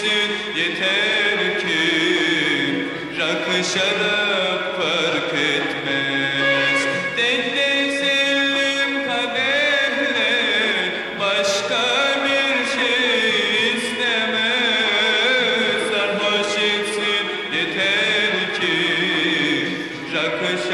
için yeter ki Rakı şarap fark etmez. Dede sevdim kaderle Başka bir şey istemez. Sarhoş için yeter ki Rakı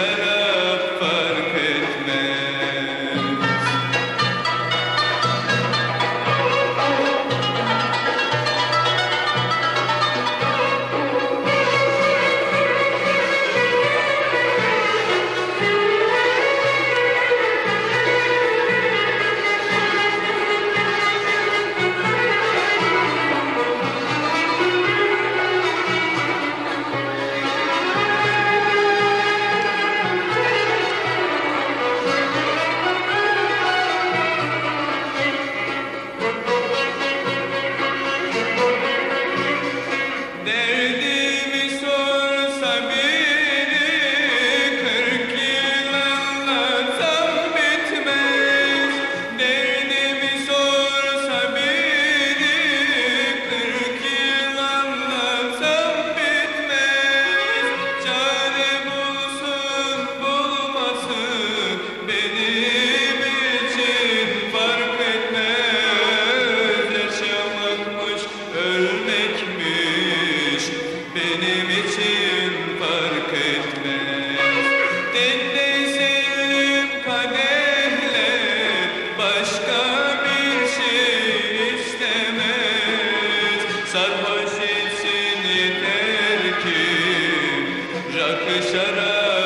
sarhoş içini yeter ki Rakı şarap